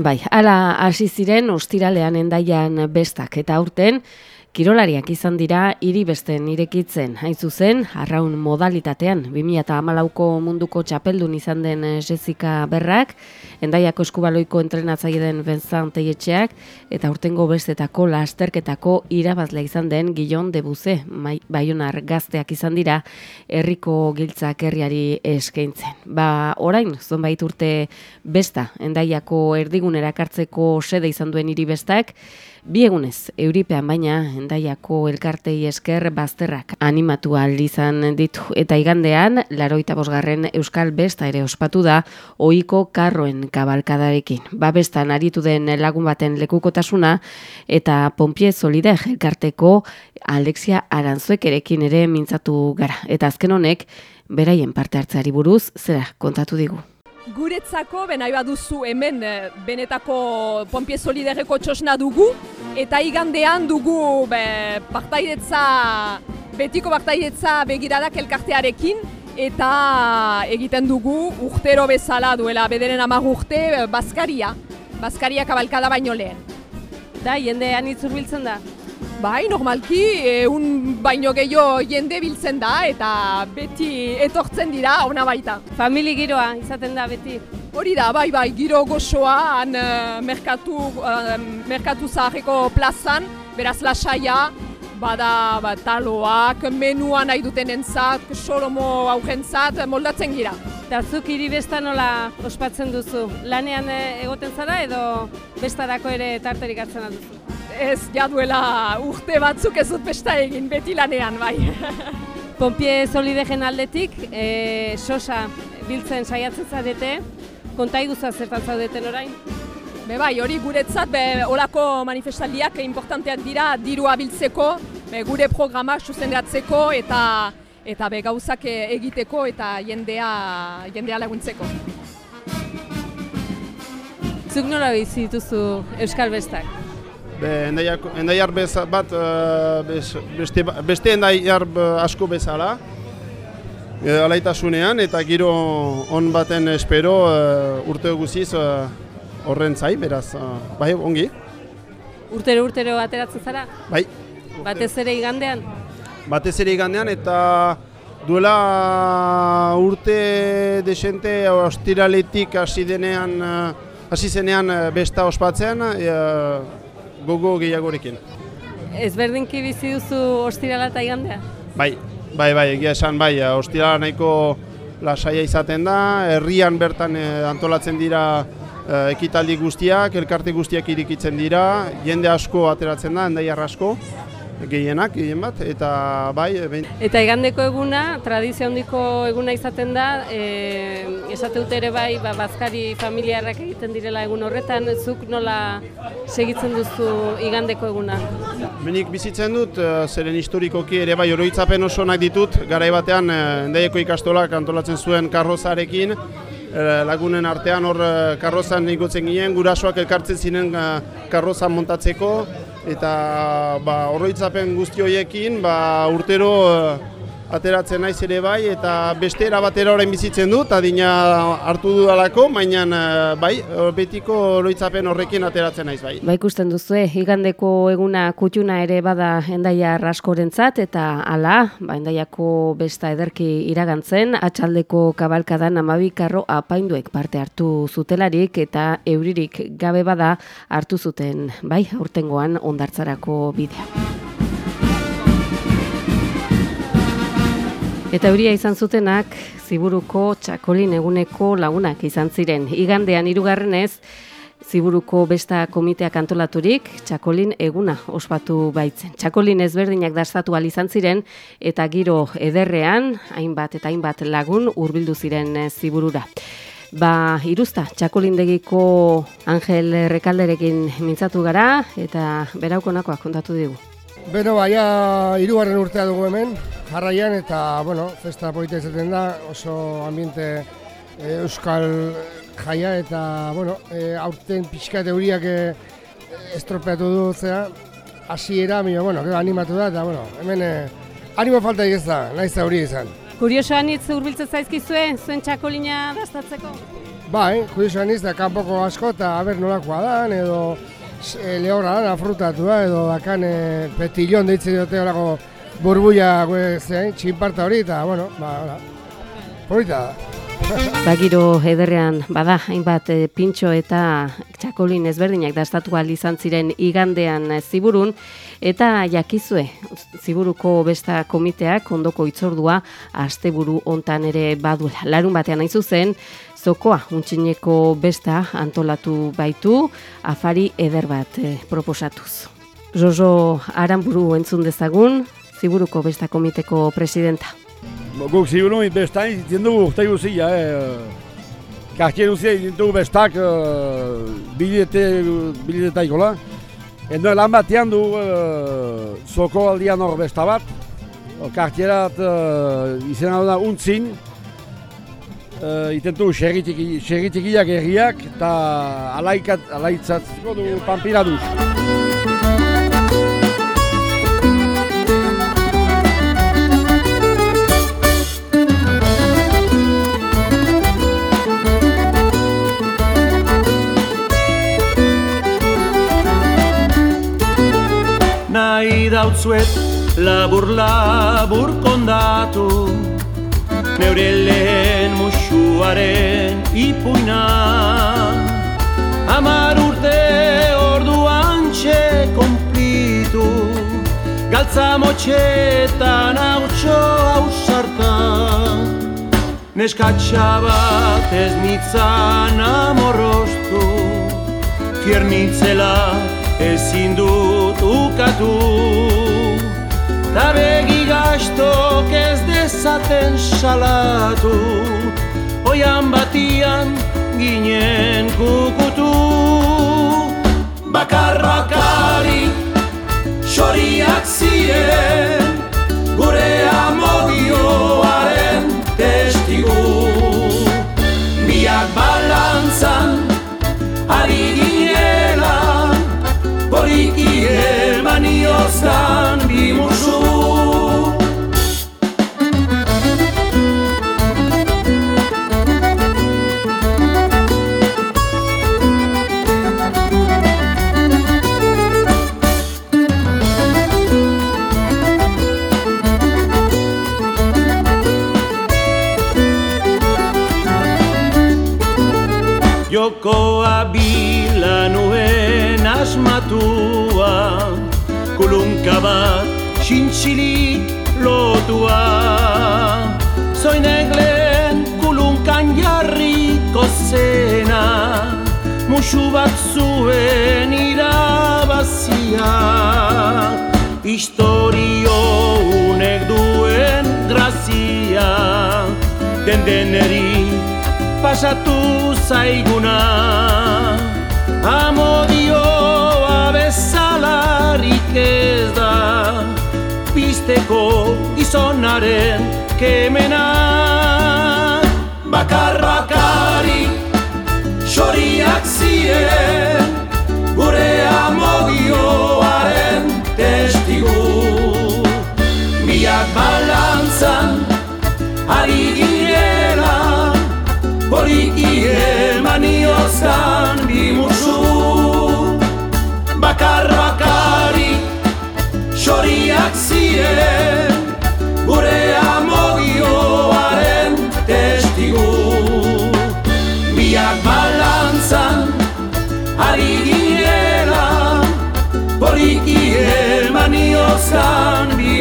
Bai, ala hasi ziren ostiralean endaian bestak eta aurten Kirolariak izan dira hiri besten irekitzen, hain zuzen, arraun modalitatean, 2008ko munduko txapeldun izan den eh, Jessica Berrak, endaiako eskubaloiko entrenatzaile den Benzan Teietxeak, eta urtengo bestetako lasterketako irabazle izan den Gillon de Buze, baionar gazteak izan dira, herriko giltzak herriari eskaintzen. Ba, orain, zonbait urte besta, endaiako erdigunera kartzeko sede izan duen hiri bestak, Bi egunez, Euripean baina, endaiako elkartei esker bazterrak animatu izan ditu. Eta igandean, laroita bosgarren Euskal Besta ere ospatu da, oiko karroen kabalkadarekin. Babestan aritu den lagun baten lekukotasuna, eta Pompie Solide elkarteko Alexia Aranzuek erekin ere mintzatu gara. Eta azken honek, beraien parte hartzeari buruz, zera kontatu digu. Guretzako, ben nahi baduzu hemen eh, benetako Pompie Soliderreko txosna dugu, eta igandean dugu be, partaidetza, betiko partaidetza begiradak elkartearekin, eta egiten dugu urtero bezala duela bederen amag urte eh, Baskaria, Baskaria kabalkada baino lehen. Da, jendean itzurbiltzen da? Bai, normalki, egun baino gehiago jende biltzen da eta beti etortzen dira ona baita. Famili giroa izaten da beti? Hori da, bai, bai, giro gozoa, han uh, merkatu, uh, merkatu zaharreko plazan, beraz lasaia, bada ba, taloak, menua nahi duten entzat, solomo aurrentzat, moldatzen gira. Eta zuk hiri besta nola ospatzen duzu? Lanean eh, egoten zara edo bestarako ere tarterik hartzen duzu? Ez jaduela urte batzuk ez dut besta egin beti lanean bai. Pompie solidegen aldetik, e, sosa biltzen saiatzen zarete, konta iguza zertan zaudeten orain? Be bai, hori guretzat, be, olako manifestaldiak importanteak dira dirua biltzeko, be, gure programa sustengatzeko eta eta be, gauzak egiteko eta jendea, jendea laguntzeko. Zuk nola bizi dituzu Euskal Bestak? Endaiar bat uh, beste, beste endaiar asko bezala e, alaitasunean eta giro on baten espero uh, urte guziz horren zai, beraz, bai, ongi. Urtero urtero ateratzen zara? Bai. Batez ere igandean? Batez ere igandean eta duela urte desente ostiraletik hasi denean hasi zenean besta ospatzen, gogo gehiagorekin. Ez berdinki bizi duzu ostirala eta igandea? Bai, bai, bai, egia esan bai, ostirala nahiko lasaia izaten da, herrian bertan eh, antolatzen dira eh, ekitaldi guztiak, elkarte guztiak irikitzen dira, jende asko ateratzen da, endai asko gehienak, gehien bat, eta bai... Ben... Eta igandeko eguna, tradizio handiko eguna izaten da, e, esate dute ere bai, ba, bazkari familiarrak egiten direla egun horretan, zuk nola segitzen duzu igandeko eguna? Benik bizitzen dut, uh, zeren historikoki ere bai oroitzapen oso ditut, garai batean endaieko ikastolak antolatzen zuen karrozarekin, lagunen artean hor karrozan ikotzen ginen, gurasoak elkartzen ziren karrozan montatzeko, eta ba, horroitzapen guzti horiekin ba, urtero ateratzen naiz ere bai eta beste batera orain bizitzen dut adina hartu dudalako baina eh, bai betiko oroitzapen horrekin ateratzen naiz bai. Ba ikusten duzu igandeko eguna kutxuna ere bada endaia raskorentzat eta hala ba endaiako besta ederki iragantzen atxaldeko kabalkadan 12 karro apainduek parte hartu zutelarik eta euririk gabe bada hartu zuten bai aurtengoan ondartzarako bidea. Eta euria izan zutenak, ziburuko txakolin eguneko lagunak izan ziren. Igandean irugarrenez, ziburuko besta komiteak antolaturik, txakolin eguna ospatu baitzen. Txakolin ezberdinak dastatu izan ziren, eta giro ederrean, hainbat eta hainbat lagun hurbildu ziren eh, ziburura. Ba, iruzta, txakolindegiko Angel Rekalderekin mintzatu gara, eta beraukonakoak kontatu digu. Beno, baia, irugarren urtea dugu hemen, jarraian eta bueno, festa polita izaten da, oso ambiente e, euskal jaia eta bueno, e, aurten pixka teuriak e, estropeatu du zea, hasiera, bueno, animatu da eta bueno, hemen e, animo falta ez da, naiz da hori izan. Kuriosoan hitz urbiltzen zaizkizue, zuen txakolina dastatzeko? Bai, kuriosoan iz da kanpoko asko eta haber nolakoa dan, edo e, lehorra dan, afrutatua, edo dakan e, petillon deitzen dute horako burbuia zein, txinparta hori, eta, bueno, ba, hola, polita da. Bagiro ederrean bada, hainbat e, pintxo eta txakolin ezberdinak dastatu izan ziren igandean eh, ziburun, eta jakizue, ziburuko besta komiteak ondoko itzordua asteburu hontan ere baduela. Larun batean nahi zen, zokoa untxineko besta antolatu baitu, afari eder bat e, proposatuz. Jojo Aranburu entzun dezagun, ziburuko besta komiteko presidenta. Guk ziburu bestain zitzen dugu urte guzia, eh. Kartier guzia zitzen dugu bestak uh, bilete, bilete ikola. Endo lan batean du uh, zoko aldian hor besta bat. Kartierat uh, izena da untzin. Uh, iten du xerritikiak erriak eta alaikat, alaitzatziko du pampira dautzuet labur labur kondatu. Neure lehen musuaren ipuina. Amar urte orduan txe konplitu. Galtza motxetan hau txo hau sarta Neskatxa bat ez nitzan amorroztu. Fiernitzela ezin dut ukatu. Ta begi gastok ez dezaten salatu Oian batian ginen kukutu. Bakar bakari xoriak ziren Gure amodioaren testigu. Biak balantzan ari ginela biostan Yo Kulunka bat txintxili lotua. Zoinek lehen kulunkan jarriko zena Musu bat zuen irabazia. Historio unek duen grazia Den deneri pasatu zaiguna. Amodioa ez da Pisteko gizonaren kemena. Bakar bakari xoriak ziren Gure amodioaren testigu. Biak balantzan ari girela Boriki emaniozan zalantzan ari ginela poriki elmanio zanbio